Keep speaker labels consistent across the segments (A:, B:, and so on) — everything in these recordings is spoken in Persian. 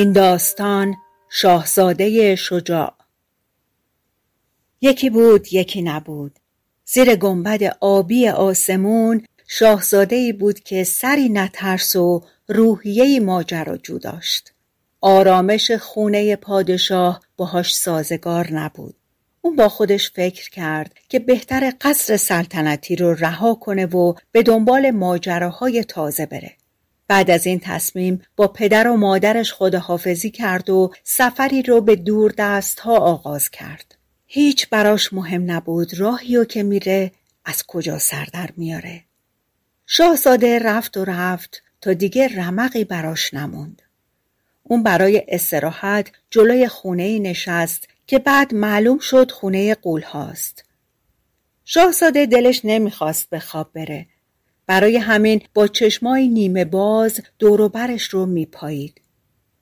A: این داستان شاهزاده شجاع. یکی بود یکی نبود. زیر گنبد آبی آسمون شاهزاده بود که سری نترس و روحیه ماجراجو داشت. آرامش خونه پادشاه باهاش سازگار نبود. اون با خودش فکر کرد که بهتر قصر سلطنتی رو رها کنه و به دنبال ماجراهای تازه بره. بعد از این تصمیم با پدر و مادرش خداحافظی کرد و سفری رو به دور دست ها آغاز کرد. هیچ براش مهم نبود راهی و که میره از کجا سر در میاره. شاهزاده رفت و رفت تا دیگه رمقی براش نموند. اون برای استراحت جلوی خونه نشست که بعد معلوم شد خونه قول هاست. شاهزاده دلش نمی‌خواست به خواب بره برای همین با چشمای نیمه باز دوروبرش رو میپایید.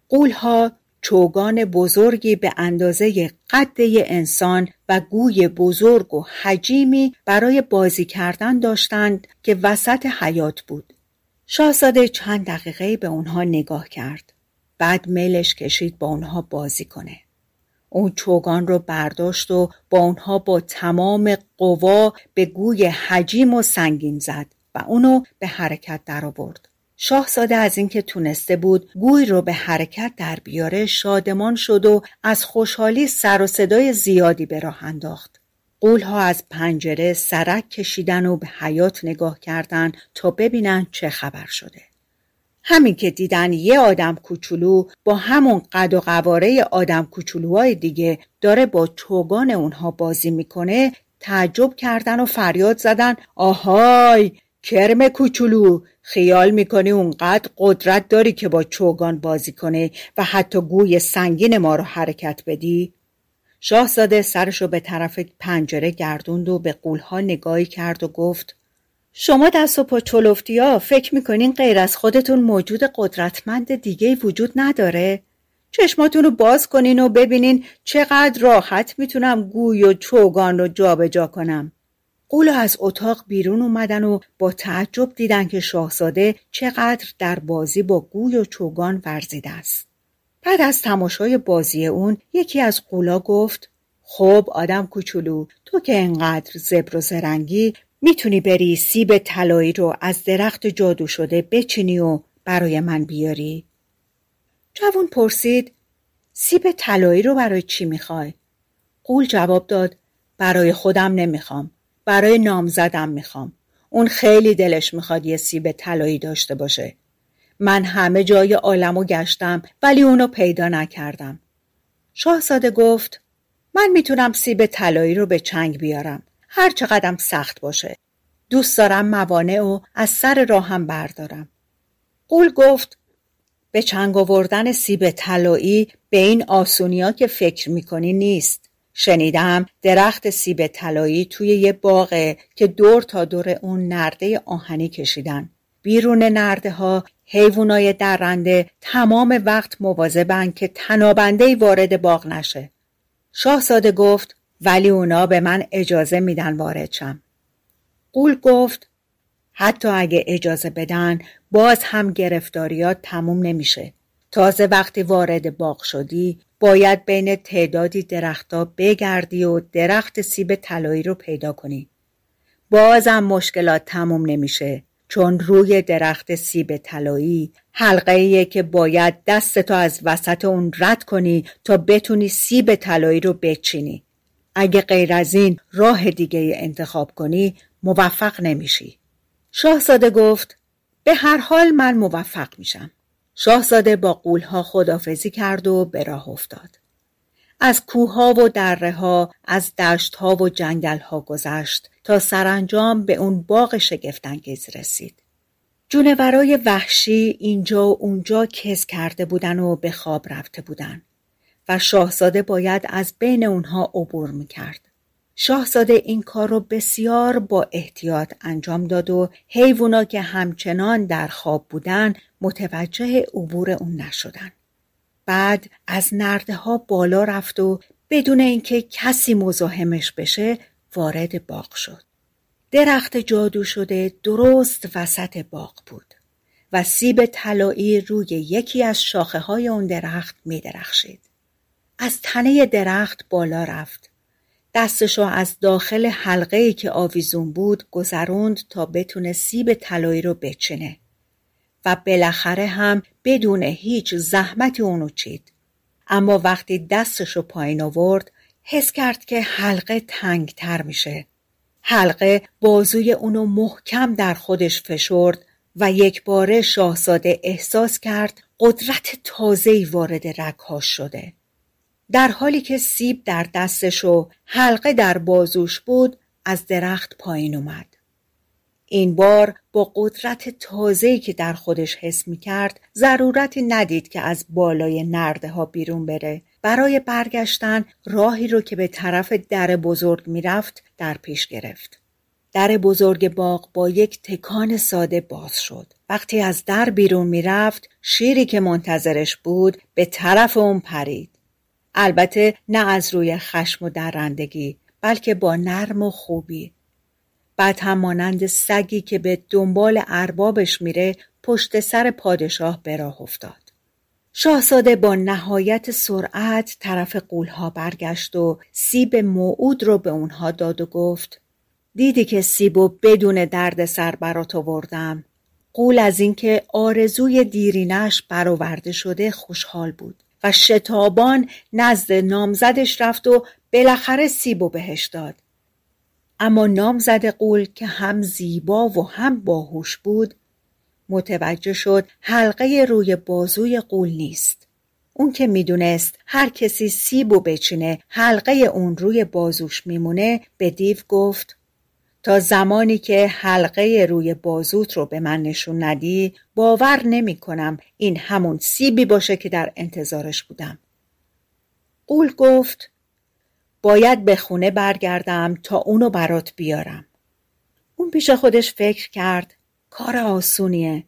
A: قولها چوگان بزرگی به اندازه قده انسان و گوی بزرگ و حجیمی برای بازی کردن داشتند که وسط حیات بود. شاهزاده چند دقیقه به اونها نگاه کرد. بعد میلش کشید با اونها بازی کنه. اون چوگان رو برداشت و با اونها با تمام قوا به گوی حجیم و سنگین زد. اونو به حرکت در آورد. شاهزاده از اینکه تونسته بود گوی رو به حرکت در بیاره شادمان شد و از خوشحالی سر و صدای زیادی به راه انداخت. قولها از پنجره سرک کشیدن و به حیات نگاه کردن تا ببینن چه خبر شده. همین که دیدن یه آدم کوچولو با همون قد و قواره آدم کوچولوهای دیگه داره با چوگان اونها بازی می‌کنه تعجب کردن و فریاد زدن آهای کرم کوچولو خیال می‌کنی اونقدر قدرت داری که با چوگان بازی کنه و حتی گوی سنگین ما رو حرکت بدی؟ شاهزاده سرشو به طرف پنجره گردوند و به قولها نگاهی کرد و گفت شما دست و پا ها فکر می‌کنین غیر از خودتون موجود قدرتمند دیگه وجود نداره؟ چشماتون رو باز کنین و ببینین چقدر راحت می‌تونم گوی و چوگان رو جابجا جا کنم. قول از اتاق بیرون اومدن و با تعجب دیدن که شاهزاده چقدر در بازی با گوی و چوگان ورزیده است. بعد از تماشای بازی اون یکی از قولا گفت خب آدم کوچولو تو که انقدر زبر و زرنگی می‌تونی بری سیب طلایی رو از درخت جادو شده بچینی و برای من بیاری؟ جوون پرسید سیب طلایی رو برای چی می‌خوای؟ قول جواب داد برای خودم نمی‌خوام برای نامزدم می‌خوام. اون خیلی دلش می‌خواد یه سیب طلایی داشته باشه. من همه جای عالمو گشتم ولی اونو پیدا نکردم. شاهزاده گفت من می‌تونم سیب طلایی رو به چنگ بیارم. هر چقدرم سخت باشه. دوست دارم موانع و از سر راهم بردارم. قول گفت به چنگ آوردن سیب طلایی به این آسونیا که فکر می‌کنی نیست. شنیدم درخت سیب طلایی توی یه باغه که دور تا دور اون نرده آهنی کشیدن. بیرون نرده ها حیوانای درنده تمام وقت مواظبن که تنابنده وارد باغ نشه. شاهزاده گفت ولی اونا به من اجازه میدن وارد شم. قول گفت حتی اگه اجازه بدن باز هم گرفتاریات تموم نمیشه. تازه وقتی وارد باغ شدی باید بین تعدادی درختها بگردی و درخت سیب طلایی رو پیدا کنی. بازم مشکلات تموم نمیشه چون روی درخت سیب طلایی حلقه که باید دستتو از وسط اون رد کنی تا بتونی سیب طلایی رو بچینی. اگه غیر از این راه دیگه انتخاب کنی موفق نمیشی. شاهزاده گفت به هر حال من موفق میشم. شاهزاده با قولها خدافزی کرد و به راه افتاد. از کوهها و دره ها از دشت ها و جنگل ها گذشت تا سرانجام به اون باغ شگفتانگیز رسید جونورای وحشی اینجا و اونجا کز کرده بودن و به خواب رفته بودن و شاهزاده باید از بین اونها عبور می‌کرد. شاهزاده این کار رو بسیار با احتیاط انجام داد و حیوونا که همچنان در خواب بودن متوجه عبور اون نشدن. بعد از نرده ها بالا رفت و بدون اینکه کسی مزاحمش بشه وارد باغ شد. درخت جادو شده درست وسط باغ بود و سیب طلایی روی یکی از شاخه های اون درخت می درخشید. از تنه درخت بالا رفت. دستشو از داخل حلقه که آویزون بود گذروند تا بتونه سیب طلایی رو بچنه و بالاخره هم بدون هیچ زحمتی اونو چید. اما وقتی دستشو پایین آورد حس کرد که حلقه تنگتر میشه حلقه بازوی اونو محکم در خودش فشرد و یک باره شاهزاده احساس کرد قدرت تازه‌ای وارد رگهاش شده. در حالی که سیب در دستش و حلقه در بازوش بود از درخت پایین اومد. این بار با قدرت تازه‌ای که در خودش حس می کرد ضرورتی ندید که از بالای نرده ها بیرون بره برای برگشتن راهی رو که به طرف در بزرگ می‌رفت در پیش گرفت. در بزرگ باغ با یک تکان ساده باز شد. وقتی از در بیرون می‌رفت شیری که منتظرش بود به طرف اون پرید. البته نه از روی خشم و درندگی بلکه با نرم و خوبی. بعد هم مانند سگی که به دنبال اربابش میره پشت سر پادشاه به راه افتاد. شاهزاده با نهایت سرعت طرف قولها برگشت و سیب موعود رو به اونها داد و گفت دیدی که سیبو بدون درد سر برات آوردم قول از اینکه آرزوی دیرینش برآورده شده خوشحال بود و شتابان نزد نامزدش رفت و بالاخره سیبو بهش داد اما نامزد قول که هم زیبا و هم باهوش بود متوجه شد حلقه روی بازوی قول نیست. اون که می‌دونست هر کسی سیب و بچینه حلقه اون روی بازوش میمونه به دیو گفت تا زمانی که حلقه روی بازوت رو به من نشون ندی باور نمی کنم این همون سیبی باشه که در انتظارش بودم. قول گفت باید به خونه برگردم تا اونو برات بیارم. اون پیش خودش فکر کرد کار آسونیه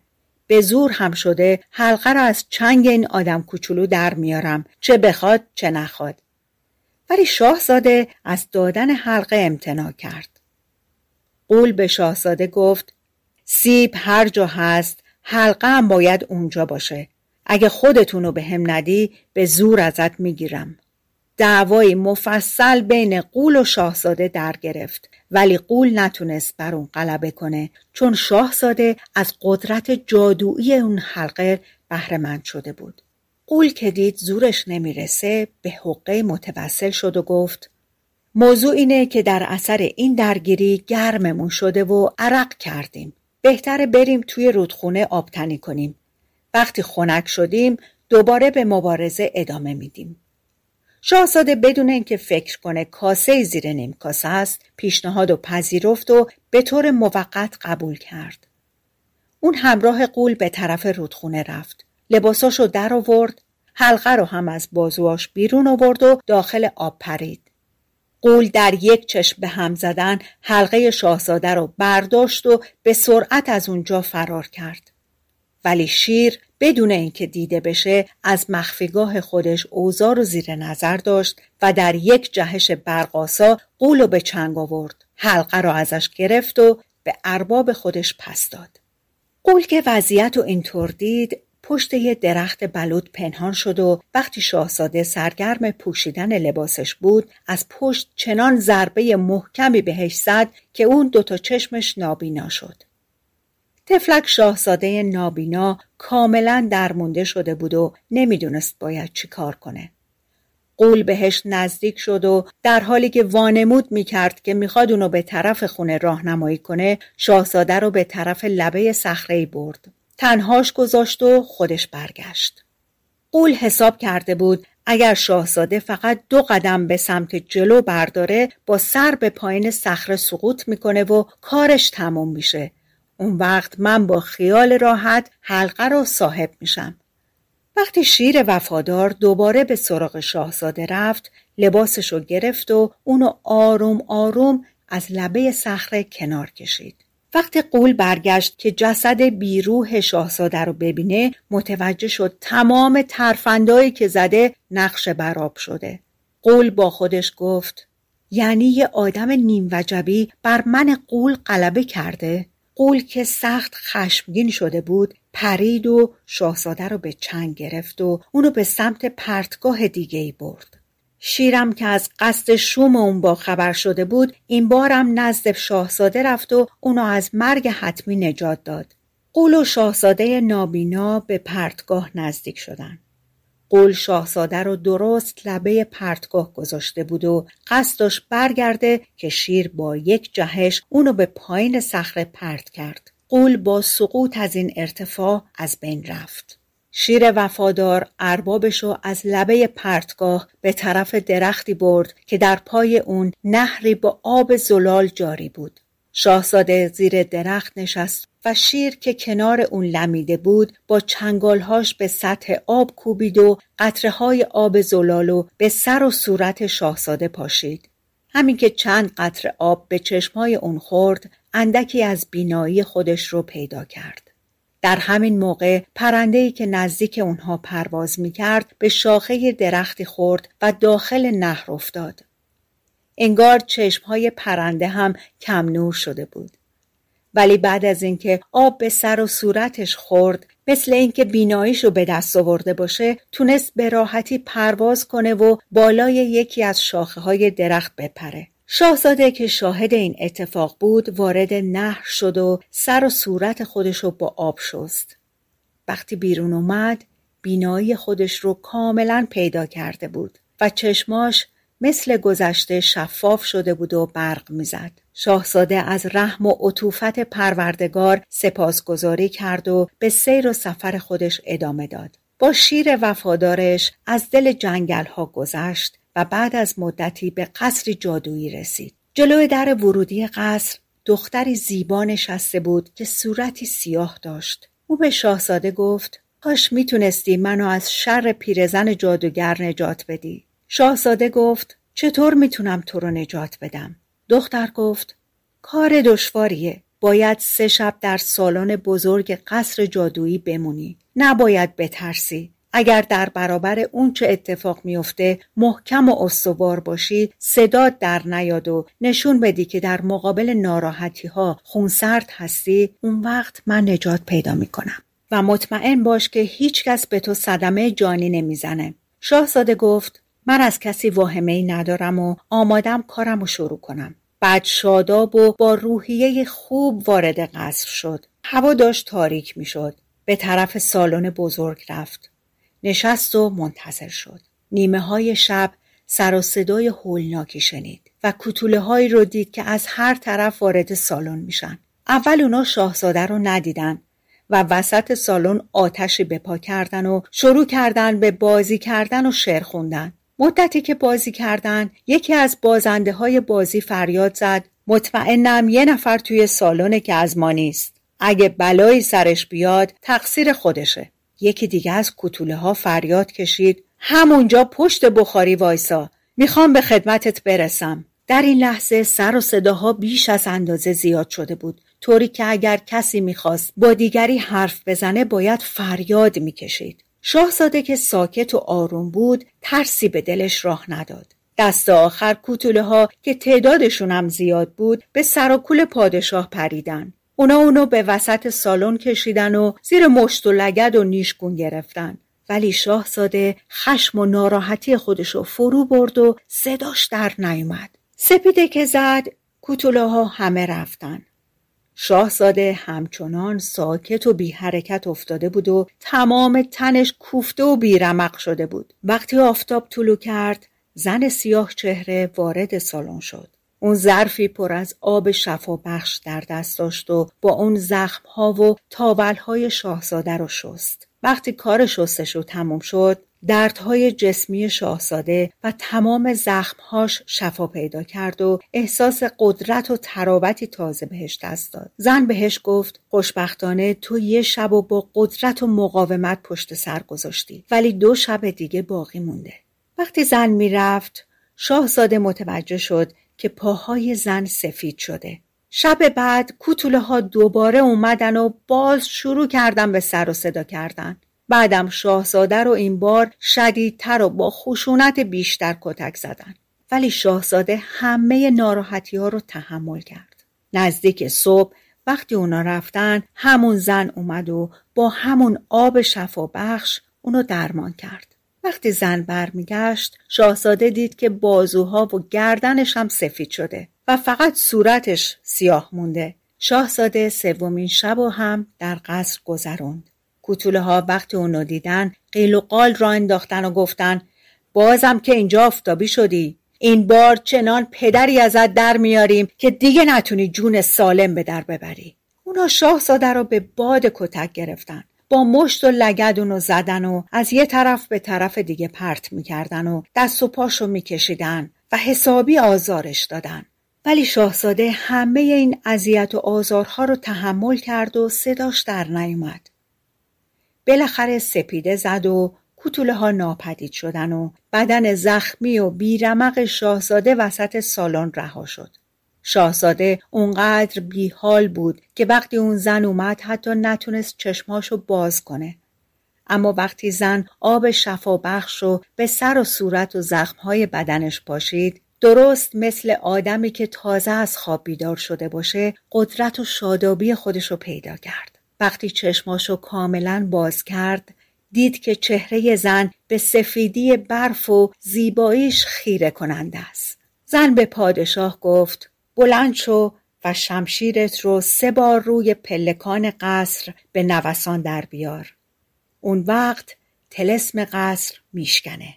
A: به زور هم شده حلقه را از چنگ این آدم کوچولو در میارم چه بخواد چه نخواد ولی شاهزاده از دادن حلقه امتناع کرد قول به شاهزاده گفت سیب هر جا هست حلقه هم باید اونجا باشه. اگه خودتونو به هم ندی به زور ازت می‌گیرم. دعوای مفصل بین قول و شاهزاده در گرفت. ولی قول نتونست بر اون غلبه کنه چون شاهزاده از قدرت جادویی اون حلقه بهرهمند شده بود. قول که دید زورش نمی‌رسه به حقه متوسل شد و گفت موضوع اینه که در اثر این درگیری گرممون شده و عرق کردیم بهتره بریم توی رودخونه آبتنی کنیم وقتی خنک شدیم دوباره به مبارزه ادامه میدیم شاهزاده بدون اینکه فکر کنه کاسه زیر نیم کاسه است پیشنهاد و پذیرفت و به طور موقت قبول کرد. اون همراه قول به طرف رودخونه رفت. لباساشو در آورد، حلقه رو هم از بازواش بیرون آورد و داخل آب پرید. قول در یک چشم به هم زدن حلقه شاهزاده رو برداشت و به سرعت از اونجا فرار کرد. ولی شیر بدون اینکه دیده بشه از مخفیگاه خودش اوزار رو زیر نظر داشت و در یک جهش برقاسا قول به چنگ آورد حلقه را ازش گرفت و به ارباب خودش پس داد قول که وضعیت و اینطور دید پشت یه درخت بلود پنهان شد و وقتی شاهزاده سرگرم پوشیدن لباسش بود از پشت چنان ضربه محکمی بهش زد که اون دوتا چشمش نابینا شد تفلک شاهزاده نابینا کاملا درمونده شده بود و نمی‌دونست باید چی کار کنه. قول بهش نزدیک شد و در حالی که وانمود می‌کرد که می‌خواد اونو به طرف خونه راهنمایی کنه شاهزاده رو به طرف لبه صخره برد. تنهاش گذاشت و خودش برگشت. قول حساب کرده بود اگر شاهزاده فقط دو قدم به سمت جلو برداره با سر به پایین صخره سقوط می‌کنه و کارش تموم میشه. اون وقت من با خیال راحت حلقه رو صاحب میشم. وقتی شیر وفادار دوباره به سراغ شاهزاده رفت لباسشو گرفت و اونو آروم آروم از لبه صخره کنار کشید. وقتی قول برگشت که جسد بیروح شاهزاده رو ببینه متوجه شد تمام ترفندایی که زده نقش براب شده. قول با خودش گفت یعنی یه آدم نیم وجبی بر من قول غلبه کرده؟ قول که سخت خشمگین شده بود پرید و شاهزاده رو به چنگ گرفت و اونو به سمت پرتگاه دیگه ای برد. شیرم که از قصد شوم اون با خبر شده بود این بارم نزد شاهزاده رفت و اونو از مرگ حتمی نجات داد. قول و شاهزاده نابینا به پرتگاه نزدیک شدن. قول شاهزاده رو درست لبه پرتگاه گذاشته بود و قصدش برگرده که شیر با یک جهش اونو به پایین صخره پرت کرد. قول با سقوط از این ارتفاع از بین رفت. شیر وفادار اربابشو از لبه پرتگاه به طرف درختی برد که در پای اون نهری با آب زلال جاری بود. شاهزاده زیر درخت نشست و شیر که کنار اون لمیده بود با چنگالهاش به سطح آب کوبید و قطره های آب زلالو به سر و صورت شاهزاده پاشید. همین که چند قطره آب به چشمای اون خورد اندکی از بینایی خودش رو پیدا کرد. در همین موقع پرندهی که نزدیک اونها پرواز می‌کرد به شاخه درختی خورد و داخل نهر افتاد. انگار چشمهای پرنده هم کم نور شده بود. ولی بعد از اینکه آب به سر و صورتش خورد مثل اینکه بیناییشو به دست آورده باشه تونست به راحتی پرواز کنه و بالای یکی از شاخه های درخت بپره. شاهزاده که شاهد این اتفاق بود وارد نهر شد و سر و صورت خودش رو با آب شست. وقتی بیرون اومد بینایی خودش رو کاملا پیدا کرده بود و چشماش مثل گذشته شفاف شده بود و برق می‌زد. شاهزاده از رحم و عطوفت پروردگار سپاسگزاری کرد و به سیر و سفر خودش ادامه داد. با شیر وفادارش از دل جنگل ها گذشت و بعد از مدتی به قصری جادویی رسید. جلوی در ورودی قصر دختری زیبا نشسته بود که صورتی سیاه داشت. او به شاهزاده گفت کاش می‌تونستی منو از شر پیرزن جادوگر نجات بدی. شاهزاده گفت چطور می‌تونم تو رو نجات بدم؟ دختر گفت کار دشواریه. باید سه شب در سالن بزرگ قصر جادویی بمونی. نباید بترسی. اگر در برابر اون چه اتفاق میفته محکم و استوار باشی صداد در نیاد و نشون بدی که در مقابل ناراحتی ها خونسرد هستی اون وقت من نجات پیدا می‌کنم. و مطمئن باش که هیچکس به تو صدمه جانی نمی‌زنه. شاهزاده گفت من از کسی واهمه ای ندارم و آمادم کارم رو شروع کنم. بعد شاداب و با روحیه خوب وارد قصر شد. هوا داشت تاریک می‌شد. به طرف سالن بزرگ رفت. نشست و منتظر شد. نیمه های شب سر و صدای هولناکی شنید و کتوله هایی رو دید که از هر طرف وارد سالن میشن. اول اونا شاهزاده رو ندیدن و وسط سالن آتشی به پا کردن و شروع کردن به بازی کردن و شعر خوندن. مدتی که بازی کردن یکی از بازنده های بازی فریاد زد مطمئنم یه نفر توی سالن که از ما نیست. اگه بلایی سرش بیاد تقصیر خودشه. یکی دیگه از کتوله ها فریاد کشید. همونجا پشت بخاری وایسا. می‌خوام به خدمتت برسم. در این لحظه سر و صداها بیش از اندازه زیاد شده بود. طوری که اگر کسی می‌خواست با دیگری حرف بزنه باید فریاد می‌کشید. شاهزاده که ساکت و آروم بود ترسی به دلش راه نداد. دست آخر کوتوله ها که تعدادشون هم زیاد بود به سر و کول پادشاه پریدن. اونا اونو به وسط سالن کشیدن و زیر مشت و لگد و نیشگون گرفتن. ولی شاهزاده خشم و ناراحتی خودشو فرو برد و صداش در نیومد. سپیده که زد کوتوله ها همه رفتن. شاهزاده همچنان ساکت و بی حرکت افتاده بود و تمام تنش کوفته و بیرمق شده بود. وقتی آفتاب طلو کرد زن سیاه چهره وارد سالن شد. اون ظرفی پر از آب شفا بخش در دست داشت و با اون زخم ها و تاول های شاهزاده رو شست. وقتی کار شستشو تموم شد دردهای جسمی شاهزاده و تمام زخمهاش شفا پیدا کرد و احساس قدرت و ترابتی تازه بهش دست داد زن بهش گفت خوشبختانه تو یه شب و با قدرت و مقاومت پشت سر گذاشتی ولی دو شب دیگه باقی مونده وقتی زن می‌رفت شاهزاده متوجه شد که پاهای زن سفید شده. شب بعد کوتوله ها دوباره اومدن و باز شروع کردن به سر و صدا کردن. بعدم شاهزاده رو این بار شدیدتر و با خشونت بیشتر کتک زدن. ولی شاهزاده همه ناراحتی ها رو تحمل کرد. نزدیک صبح وقتی اونا رفتن همون زن اومد و با همون آب شفا بخش اونو درمان کرد. وقتی زن برمیگشت شاهزاده دید که بازوها و گردنش هم سفید شده و فقط صورتش سیاه مونده. شاهزاده سومین شب و هم در قصر گذروند. کوتوله ها وقتی اونو دیدن قیل و قال را انداختن و گفتن بازم که اینجا آفتابی شدی. این بار چنان پدری ازت در میاریم که دیگه نتونی جون سالم به در ببری. اونا شاهزاده رو به باد کتک گرفتن. با مشت و لگد اونو زدن و از یه طرف به طرف دیگه پرت می‌کردن و دست و پاشو میکشیدن و حسابی آزارش دادن ولی شاهزاده همه این اذیت و آزارها رو تحمل کرد و صداش در نیومد بالاخره سپیده زد و کوتوله ها ناپدید شدن و بدن زخمی و بیرمق شاهزاده وسط سالن رها شد. شاهزاده اونقدر بیحال بود که وقتی اون زن اومد حتی نتونست چشماشو باز کنه. اما وقتی زن آب شفا بخش رو به سر و صورت و زخمهای بدنش پاشید درست مثل آدمی که تازه از خواب بیدار شده باشه قدرت و شادابی خودش رو پیدا کرد. وقتی چشماشو کاملا باز کرد دید که چهره زن به سفیدی برف و زیباییش خیره کننده است. زن به پادشاه گفت بلند شو و شمشیرت رو سه بار روی پلکان قصر به نوسان در بیار. اون وقت تلسم قصر میشکنه.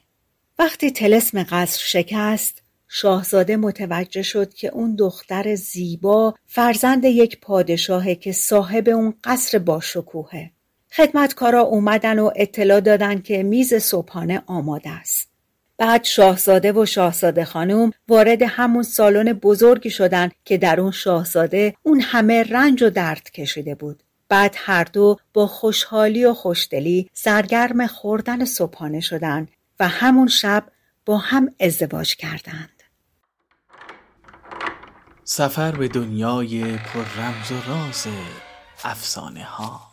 A: وقتی تلسم قصر شکست شاهزاده متوجه شد که اون دختر زیبا فرزند یک پادشاهه که صاحب اون قصر باشکوهه. خدمتکارا اومدن و اطلاع دادن که میز صبحانه آماده است. بعد شاهزاده و شاهزاده خانم وارد همون سالن بزرگی شدن که در اون شاهزاده اون همه رنج و درد کشیده بود. بعد هر دو با خوشحالی و خوشدلی سرگرم خوردن صبحانه شدن و همون شب با هم ازدواج کردند.
B: سفر به دنیای پر رمز و راز افسانه ها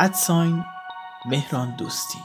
B: ادساین مهران دوستی.